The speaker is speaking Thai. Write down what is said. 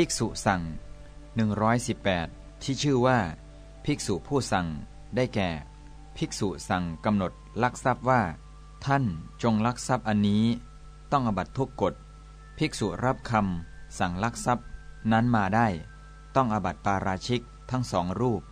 ภิกษุสั่ง 118 ที่ชื่อว่า ภิกษุผู้สั่ง ได้แก่ ภิกษุสั่งกำหนดลักทรัพย์ว่า ท่านจงลักทรัพย์อันนี้ ต้องอบัตทุกกฎ ภิกษุรับคำสั่งลักทรัพย์นั้นมาได้ ต้องอบัตปาราชิกทั้งสองรูป